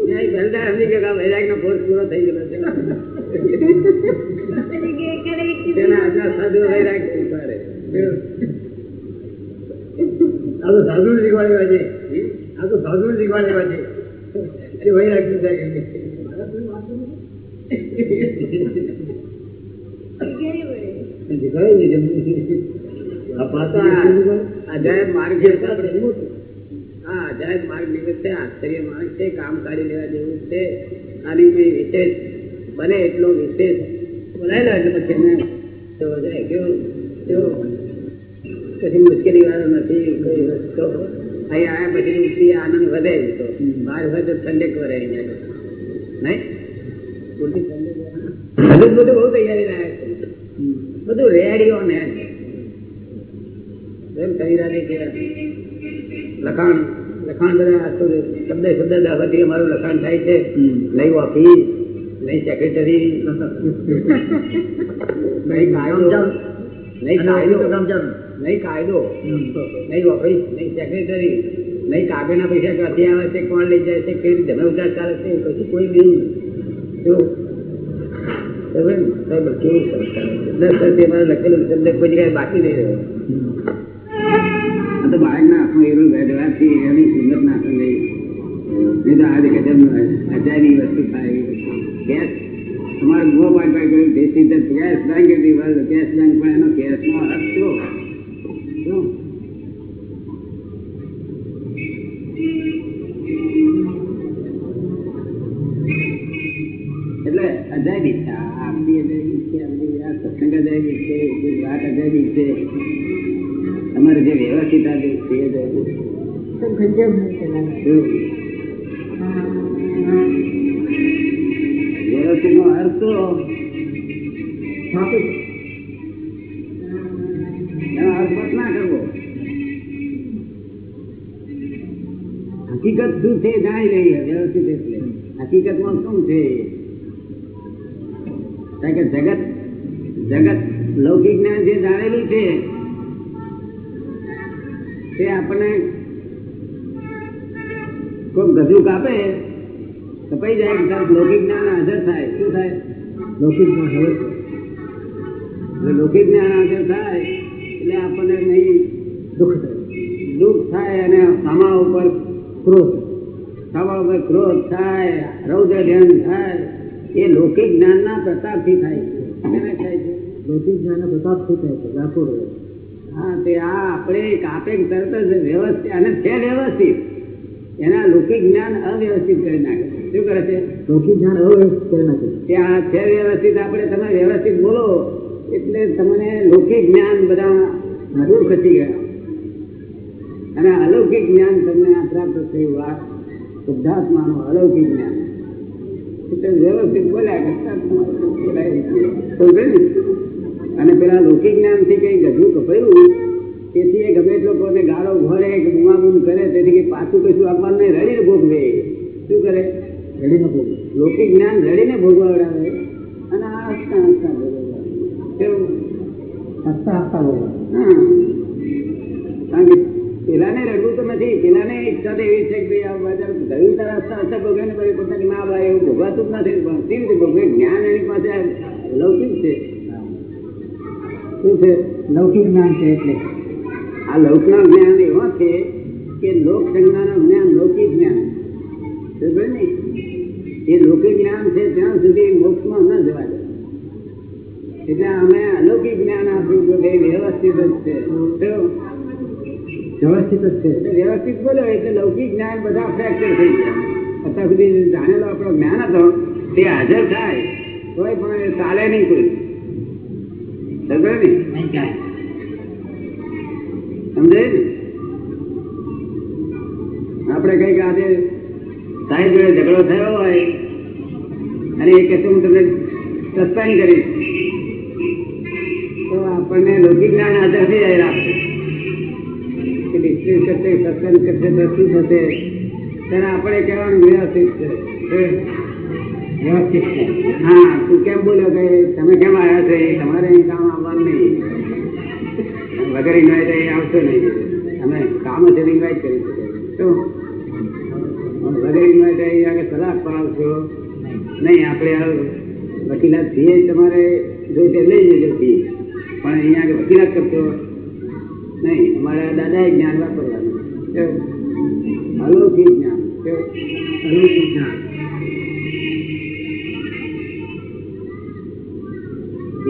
ન્યાય સમજી ગયો વૈરાગ નો કોર્સ પૂરો થઈ ગયો છે. તેના આજના સાધુ વૈરાગ આ તો સાધુ શીખવાડેલા છે આ તો સાધુ શીખવાડેલા છે કે વૈરાગ થાય કામ કાઢી લેવા જેવું છે આની વિશેષ બને એટલો વિશેષ બોલાયેલો એટલે પછી એને કેવો કેવો કશી મુશ્કેલી વાળું નથી રસ્તો અહીં આવ્યા પછી ઉઠી આનંદ વધે તો. બહાર હોય તો ઠંડક અહીંયા. નહીં? પૂરતી ઠંડક બધું બહુ તૈયારી લાયક છે. બધું રેડી ઓન હેન્ડ એમ કહી રહ્યા કે લખાણ લખાણ બધા શબ્દ શબ્દ દાવાથી અમારું લખાણ થાય છે. નહીં ઓફિસ નહીં સેક્રેટરી. નહીં ગાયો. નહીં કાયદો નહીં કાયદો. નહીં ઓફિસ નહીં સેક્રેટરી નહીં કાગળના પૈસા ક્યાંથી આવે છે કોણ લઈ જાય છે કઈ રીતે ધન ચાલે છે કશું કોઈ નહીં. જો. કેવું સંસ્કાર દસ વર્ષથી મારે લખેલું શબ્દ કોઈ જગ્યાએ બાકી નહીં રહ્યો. આ તો બાળકના હાથમાં એનું ગઢવાથી એની સુંદર ના સમજાય નહીં તો આજે કદમ અજાયબી વસ્તુ થાય. ગેસ અમારે ગો પાડ પાડ કર્યું દેશી ગેસ બેંક હતી ગેસ બેંક પણ એનો ગેસનો અર્થ સત્સંગ અજાયબી છે વાત અજાયબી છે તમારે જે વ્યવસ્થિત આજે છે એ અજાયબી તો તે આપણને કોઈ ગજુ કાપે કપાઈ જાય કે લૌકિક જ્ઞાન હાજર થાય. શું થાય? લૌકિક જ્ઞાન હવે એટલે લૌકિક જ્ઞાન હાજર થાય એટલે આપણને નહીં દુઃખ થાય. દુઃખ થાય અને સામા ઉપર ક્રોધ. સામા ઉપર ક્રોધ થાય રૌદ્ર ધ્યાન થાય એ લૌકિક જ્ઞાનના પ્રતાપથી થાય છે. લૌકિક જ્ઞાનના પ્રતાપથી થાય છે. લાખો હા તે આ આપણે કાપે તરત જ વ્યવસ્થિત અને છે વ્યવસ્થિત એના લૌકિક જ્ઞાન અવ્યવસ્થિત કરી નાખે શું કરે છે? લૌકિક જ્ઞાન અવ્યવસ્થિત કરી નાખે ત્યાં છે વ્યવસ્થિત આપણે તમે વ્યવસ્થિત બોલો એટલે તમને લૌકિક જ્ઞાન બધા દૂર ખસી ગયા. અને અલૌકિક જ્ઞાન તમને આ પ્રાપ્ત થયું આ શુદ્ધાત્માનું અલૌકિક જ્ઞાન. એટલે વ્યવસ્થિત બોલ્યા કરતા તમારે બોલાય. સમજે ને? અને પેલા લૌકિક જ્ઞાનથી કઈ ગધું કપાયું તેથી એ ગમે એટલો કોઈને ગાળો ભરે કે બુમાબુમ કરે તેથી કે પાછું કશું આપવાનું નહીં રડીને ભોગવે શું કરે? રડીને ભોગવે લૌકિક જ્ઞાન રડીને ભોગવાવડાવે અને આ હસતા હસતા ભોગવડાવે કેવું? હસતા હસતા ભોગવાવે હા. કારણ કે પેલાને રડવું તો નથી પેલાને ઈચ્છા તો એવી છે કે ભાઈ આ બજાર ગયું તારા હસતા હસતા ભોગવે ને પછી પોતાની મા બા એવું ભોગવાતું જ નથી. પણ કેવી રીતે ભોગવે? જ્ઞાન એની પાસે લૌકિક છે. શું છે? લૌકિક જ્ઞાન છે એટલે. આ લૌકના જ્ઞાન એવો છે કે લોક સંજ્ઞાનું જ્ઞાન લૌકિક જ્ઞાન. સમજે ને એ લૌકિક જ્ઞાન છે ત્યાં સુધી મોક્ષમાં ન જવા દે. એટલે અમે અલૌકિક જ્ઞાન આપ્યું કે ભાઈ વ્યવસ્થિત જ છે. શું? વ્યવસ્થિત જ છે. એટલે વ્યવસ્થિત બોલ્યો એટલે લૌકિક જ્ઞાન બધા ફ્રેક્ચર થઈ ગયા. અત્યાર સુધી જાણેલો આપણો જ્ઞાન હતો, તે હાજર થાય, તોય પણ એ ચાલે નહીં કોઈ. આપણે કંઈક આજે સાહેબ જોડે ઝઘડો થયો હોય, અને એ કહેશે, હું તમને સત્સંગ કરીશ. તો આપણને લૌકિક જ્ઞાન થઈ જાય રાખશે કે કરશે સત્સંગ કરશે તો શું થશે ત્યારે આપણે કહેવાનું વ્યવસ્થિત છે? વ્યવસ્થિત છે હા તું કેમ બોલ્યો કે તમે કેમ આવ્યા છો એ તમારે અહીં કામ આવવાનું નહીં વગર ઇન્વાઇટ અહીં આવશો નહીં અમે કામ જ ઇન્વાઇટ કરી શકો શું વગર ઇન્વાઇટ અહીં આગળ સલાહ આવશો નહીં આપણે વકીલાત ફી તમારે જો તે લઈ જજો ફી પણ અહીંયા આગળ વકીલાત કરશો નહીં અમારા દાદાએ જ્ઞાન વાપરવાનું હલો ફી જ્ઞાન હલો ફી જ્ઞાન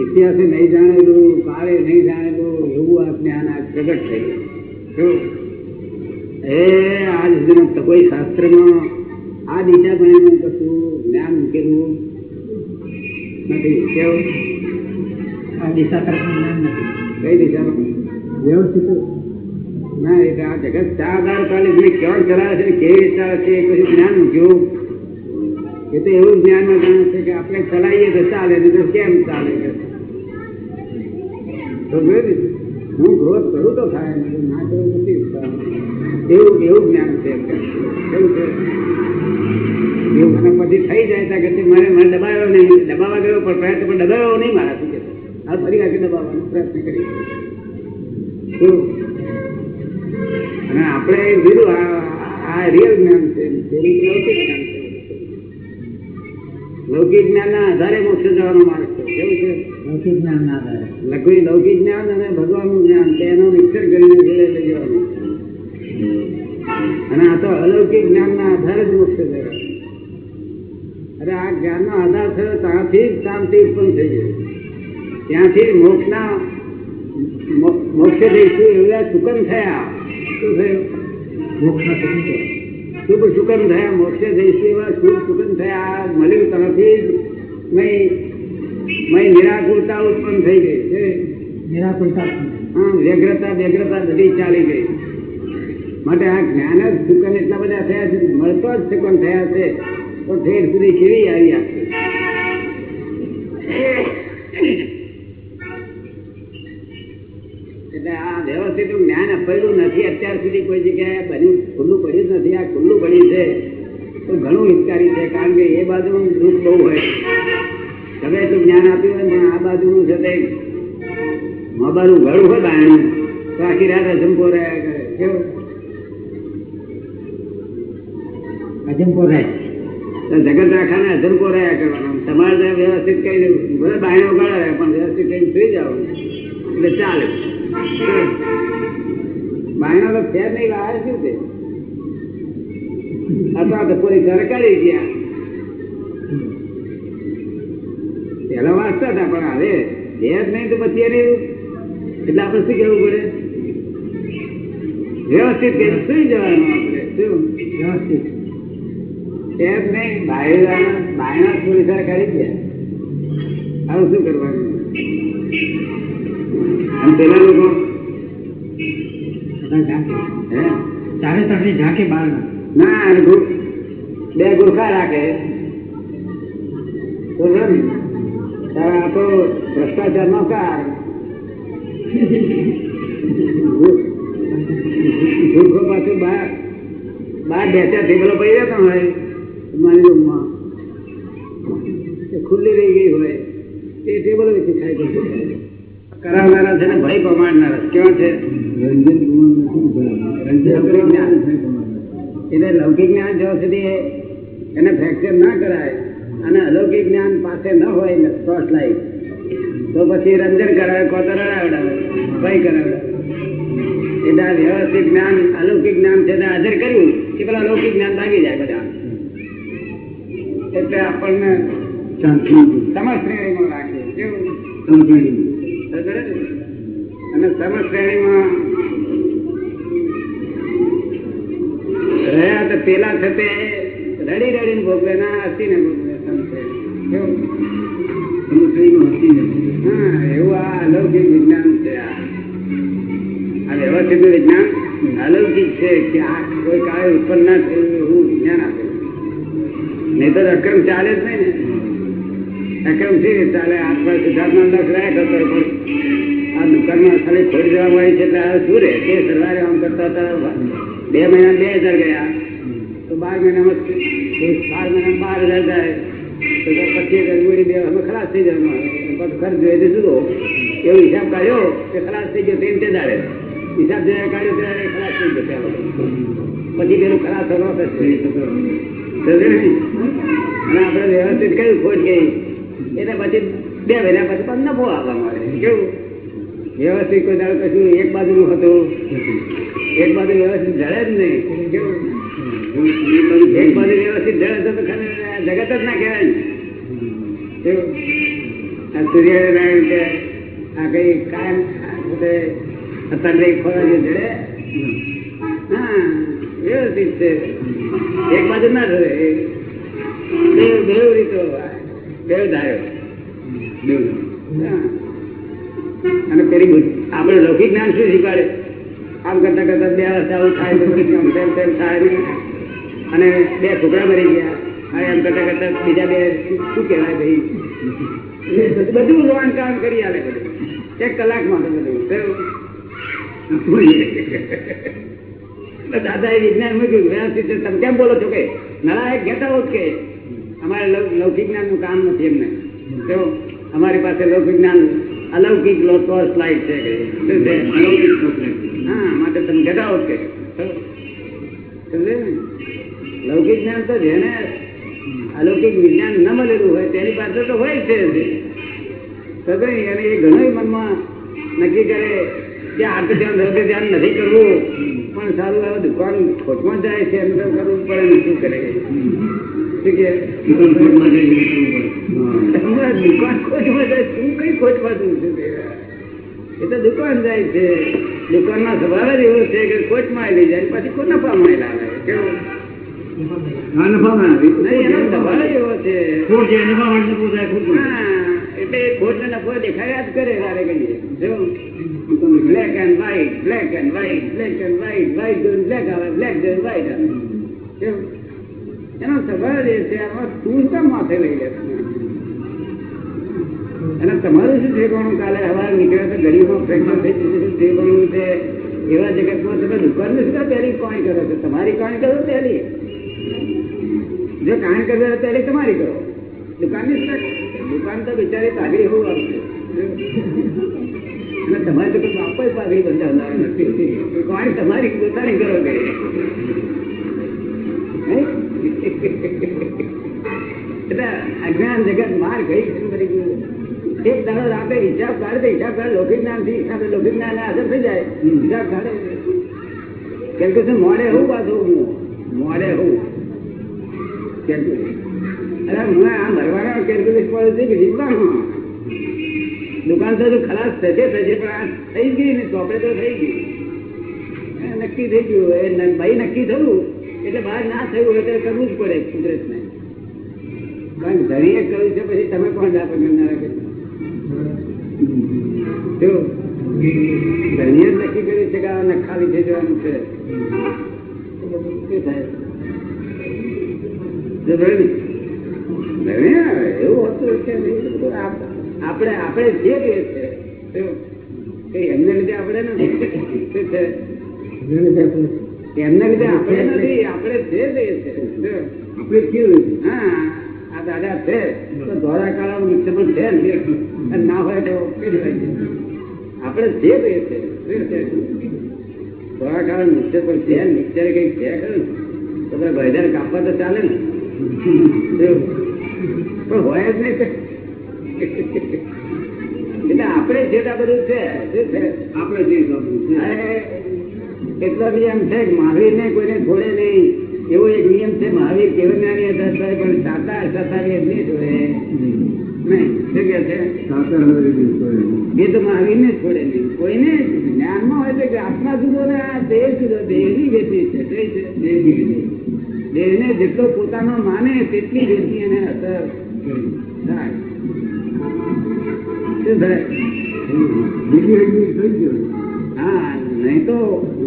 ઇતિહાસે નહીં જાણેલું કાળે નહીં જાણેલું એવું આ જ્ઞાન આજ પ્રગટ થયું એ આજ સુધીમાં કોઈ શાસ્ત્રમાં આ દિશા ભણીને કશું જ્ઞાન મૂકેલું નથી. કેવું? આ દિશા તરફ જ્ઞાન નથી. કઈ દિશામાં? વ્યવસ્થિત. ના એટલે આ જગત ચાર ચાલીસ ને ક્યાં ચલાવે છે કેવી ચાલે છે કશું જ્ઞાન મૂક્યું. એ તો એવું જ્ઞાનમાં જાણે છે કે આપણે ચલાવીએ તો ચાલે નહીં તો કેમ ચાલે? જોયું હું ગ્રોથ કરું તો થાય ના કરું નથી. એવું એવું જ્ઞાન છે એવું મને પછી થઈ જાય ત્યાં કે મારે મને દબાવ્યો નહીં. દબાવવા ગયો, પણ પ્રયત્ન પણ દબાવ્યો નહીં મારાથી કે. આ ફરી આગળ દબાવવાનો પ્રયત્ન કરી? અને આપણે આ આ રિયલ જ્ઞાન છે લૌકિક જ્ઞાન છે. લૌકિક જ્ઞાનના આધારે મોક્ષ જવાનો માર્ગ છે. કેવું છે? લૌકિક જ્ઞાનના આધારે લખવી લૌકિક જ્ઞાન અને ભગવાનનું જ્ઞાન તેનો મિક્સર કરીને જોડે લઈ જવાનું. અને આ તો અલૌકિક જ્ઞાનના આધારે જ મોક્ષ થયો. અરે આ જ્ઞાનનો આધાર થયો ત્યાંથી જ શાંતિ ઉત્પન્ન થઈ ગઈ ત્યાંથી મોક્ષના મોક્ષ મોક્ષે જઈશું એવા સુકન થયા? શું થયું? મોક્ષના સુખી શુભ સુકન થયા? મોક્ષે જઈશું એવા શુભ સુકન થયા? મળ્યું ત્યાંથી જ મય નિરાકુરતા ઉત્પન્ન થઈ ગઈ છે. નિરાકુરતા વ્યગ્રતા વ્યગ્રતા બધી ચાલી ગઈ. માટે આ જ્ઞાન જ સુકન એટલા બધા થયા છે મળતો જ સુકન થયા છે તો ઠેર સુધી કેવી આવી આપશે એટલે આ વ્યવસ્થિત જ્ઞાન અપાયેલું નથી. અત્યાર સુધી કોઈ જગ્યાએ બન્યું ખુલ્લું પડ્યું જ નથી. આ ખુલ્લું પડ્યું છે તો ઘણું હિતકારી છે કારણ કે એ બાજુ દુઃખ બહુ હોય. તમે શું જ્ઞાન આપ્યું હોય આ બાજુનું છે તે મોબાઈલનું ઘડું હોય બાયણું. તો આખી રાત અજંપો રહ્યા કરે. કેવું? અજંપો રહે જગત રાખાને અજંપો રહ્યા કરવાનો. તમારે વ્યવસ્થિત કરી દેવું. ભલે બાયણો ગાળે પણ વ્યવસ્થિત કઈ સુઈ જાવ એટલે ચાલે. બાયણો તો ફેર નહીં લાવે શું છે અથવા તો કોઈ સરકારી ગયા. પેલા વાંચતા હતા પણ હવે જ નહીં તો પછી એને એટલે આપણે શું કેવું પડે? વ્યવસ્થિત કરીને સુઈ જવાનું આપણે? શું? વ્યવસ્થિત. એમ નહીં બાયણા બાયણા થોડી કરી ગયા હવે શું કરવાનું? અને પેલા લોકો? હે? ચારે તરફથી ઝાંકે બહાર ના બે ગુરખા રાખે. તો તો ભ્રષ્ટાચાર નો કાર ભૂખો પાછું બાર બહાર બેસ્યા ટેબલો પડી જતો હોય, મારી રૂમમાં. ખુલ્લી રહી ગઈ હોય, એ ટેબલો વેચી ખાઈ જશે કરાવનારા છે ને ભય પમાડનારા કેવા છે? એટલે લૌકિક જ્ઞાન જ્યાં સુધી એને ફ્રેક્ચર ના કરાય અને અલૌકિક જ્ઞાન પાસે ન હોય ટોર્ચ લાઈટ તો પછી રંજન કરાવે કોતર આવડાવે ભય કરાવડાવે એટલે આ વ્યવસ્થિત જ્ઞાન અલૌકિક જ્ઞાન છે હાજર કર્યું એ પેલા અલૌકિક જ્ઞાન લાગી જાય બધા. એટલે આપણને સમશ્રેણીમાં રાખે. કેવું? અને સમશ્રેણીમાં રહ્યા તો પેલા થતે રડી રડીને ભોગવે ના હસીને ભોગવે. સમશ્રેણી. કેવું હા એવું આ અલૌકિક વિજ્ઞાન છે આ આ વ્યવસ્થિત વિજ્ઞાન અલૌકિક છે કે આ કોઈ કાળે ઉત્પન્ન ના થયું એવું વિજ્ઞાન આપે નહીં તો અક્રમ ચાલે જ નહીં ને અક્રમ છે ચાલે આસપાસ સિદ્ધાર્થનો અંદાજ રહ્યા કરતો હોય પણ આ દુકાનમાં ખાલી ખોડી જવા મળી છે એટલે આ શું રહે તે સરવારે આમ કરતા હતા બે મહિના બે હજાર ગયા તો બાર મહિનામાં બાર મહિનામાં બાર હજાર જાય મૂડી બે અમે પછી પછી વ્યવસ્થિત કયું ખોટ ગઈ એટલે પછી બે મહિના પછી પણ નફો આવવા મળે કેવું વ્યવસ્થિત કોઈ દાડો કશું એક બાજુનું હતું એક બાજુ વ્યવસ્થિત જડે જ નહીં. કેવું એક બાજુ વ્યવસ્થિત જડે તો ખરે જગત જ ના કહેવાય સૂર્યનારાયણ કે આ કઈ કાયમ અત્યારે ખોરા જે જડે? હા વ્યવસ્થિત છે. એક બાજુ ના ધરે બે રીતો બે ધાર્યો હા. અને પેલી આપણે લૌકિક જ્ઞાન શું શીખવાડે? આમ કરતા કરતા બે વર્ષ આવું થાય તેમ તેમ થાય. અને બે છોકરા મરી ગયા. એમ કરતા કરતા બીજા બે શું કહેવાય ભાઈ? બધું રોવાનું કામ કરી આવે બધું. એક કલાકમાં તો બધું. દાદા એ વિજ્ઞાન મૂક્યું વ્યવસ્થિત તમે કેમ બોલો છો કે? નળાએ ગેટ હોત કે અમારે લૌકિક લૌકિક જ્ઞાનનું કામ નથી એમને. જો અમારી પાસે લૌકિક જ્ઞાન અલૌકિક લોકો સ્લાઇડ છે? હા માટે તમે ગેટ હોત કે. લૌકિક જ્ઞાન તો જેને અલૌકિક વિજ્ઞાન ન મળેલું હોય તેની પાસે તો હોય છે અને એ ઘણો મનમાં નક્કી કરે કે આર્થ ધ્યાન ધરતે ધ્યાન નથી કરવું. પણ સારું આવે દુકાન ખોટમાં જાય છે એમ તો કરવું પડે શું કરે? દુકાન ખોટમાં જાય શું કઈ ખોટમાં જવું છે એ તો દુકાન જાય છે. દુકાનના સ્વભાવ જ એવો છે કે ખોટમાં લઈ જાય પછી કોઈ નફામાં લાવે કેવું? એનો સ્વભાવ જ. છે આમાં તું કેમ માથે લઈ લે અને તમારું શું ઠેકાણું કાલે હવા નીકળે તો ગરીબો ફ્રેક્ચર થઈ જશે શું ઠેકાણું છે? એવા જગતમાં તમે દુકાન નથી કરો પહેલી કોણ કરો છો? તમારી કોણ કરો પહેલી જો કાણ કરવે ત્યારે તમારી કરો. દુકાનની શું દુકાન તો બિચારી પાઘડી હોવું આવશે અને તમારે તો કોઈ બાપ પાઘડી બંધાવનાર નથી. કોણ તમારી પોતાની કરો કે? અજ્ઞાન જગત માર ગઈ બધી ગયું. એક દાડો રાતે હિસાબ કાઢે હિસાબ કાઢે, લૌકિક જ્ઞાનથી હિસાબે લૌકિક જ્ઞાન હાજર થઈ જાય. હિસાબ કાઢે. કેમ કે મોડે હું પાછું મોડે હું કેલ્ક્યુલેટ અરે હું આ મરવાના કેલ્ક્યુલેટ પડે છે કે જીવવાનું દુકાન તો ખલાસ થશે થશે, પણ આ થઈ ગઈ ને, ચોપડે તો થઈ ગઈ. નક્કી થઈ ગયું. એ ન- ભાઈ નક્કી થયું. એટલે બહાર ના થયું એટલે કરવું જ પડે કુદરત ને કારણ ધણીએ કહ્યું છે, પછી તમે કોણ જા પકડનારા જો, ધણીએ નક્કી કર્યું છે કે આ નખાલી થઈ જવાનું છે. આપણે આપણે જે કહીએ છે એમને લીધે આપણે નથી? એમના લીધે આપણે નથી, આપણે જે તે છે આપણે કેવું હા, આ દાદા છે, તો ધોળા કાળા મિક્સર પણ છે ને હોય તો આપણે જે તે છે છે? કાળા મિક્સર પણ છે મિક્સર કઈ છે ખરું? બધા બજાર કાપવા તો ચાલે ને? પણ હોય જ નહીં. એટલે આપણે જે બધું છે આપણે જે છે. એટલો નિયમ છે મહાવીર ને કોઈને છોડે નહીં. એવો એક નિયમ છે મહાવીર કેવળ જ્ઞાની હતા પણ સાતા નહીં છોડે. નહીં શું કે છે? એ તો મહાવીરને છોડે નહીં. કોઈને જ્ઞાનમાં હોય તો કે આત્મા જુદો ને આ દેહ જુદો દેહની વેચી છે દેહની વેચી દેહને જેટલો પોતાનો માને તેટલી વેચી એને અસર હા નહીં તો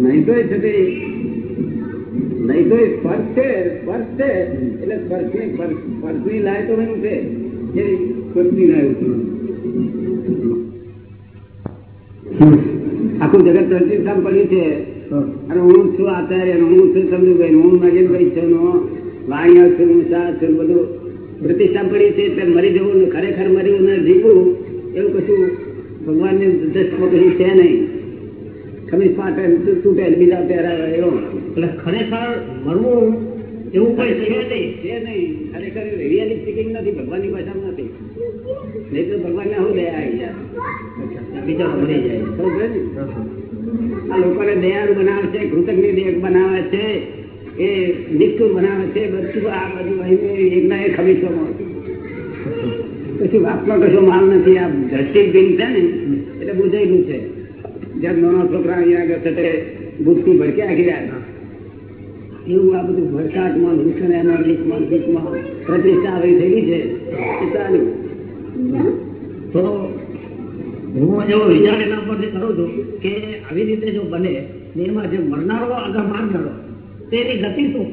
નહીં તો છે તે નહીં તો સ્પર્શ છે સ્પર્શ છે. એટલે સ્પર્શની સ્પર્શ સ્પર્શની લાય તો એનું છે. આખું જગત પ્રતિષ્ઠા પડ્યું છે. અને હું છું આચાર્ય હું છું સમજુભાઈ હું મગનભાઈ છું નો વાણિયા છું હું શાહ છું બધું. પ્રતિષ્ઠા પડી છે એટલે મરી જવું ને ખરેખર મર્યું ને જીવવું એવું કશું ભગવાનની દ્રષ્ટિમાં કશું છે નહીં. ખમીસ પાટે તૂટે બીજા પહેરાવે એવો. એટલે ખરેખર મરવું એવું કોઈ છે નહીં. છે નહીં. ખરેખર રેડિયાની સ્પીકિંગ નથી ભગવાનની ભાષામાં નથી. નહીં તો ભગવાનને હું દયા આવી જાય? બીજા મરી જાય. સમજે ને? આ લોકોને દયાળુ બનાવે છે, કૃતજ્ઞ બનાવે છે, એ નિષ્ઠુર બનાવે છે, બધું આ બધું એકના એક ખમીસોમાં પછી વાતમાં કશો માલ નથી, આ દ્રષ્ટિભિન્ન છે ને, એટલે બુજાયેલું છે. જેમ નાના છોકરા અહીંયા આગળ તે બુદ્ધથી ભડક્યા ગયા એવું આ બધું મિશનરીમાં લીકમાં ગીતમાં પ્રતિષ્ઠા આવી થયેલી છે. ચાલ્યું તો હું એવો વિચાર એના પરથી કરું છું કે આવી રીતે જો બને એમાં જે મરનારો આગળ મારનારો, તેની ગતિ શું?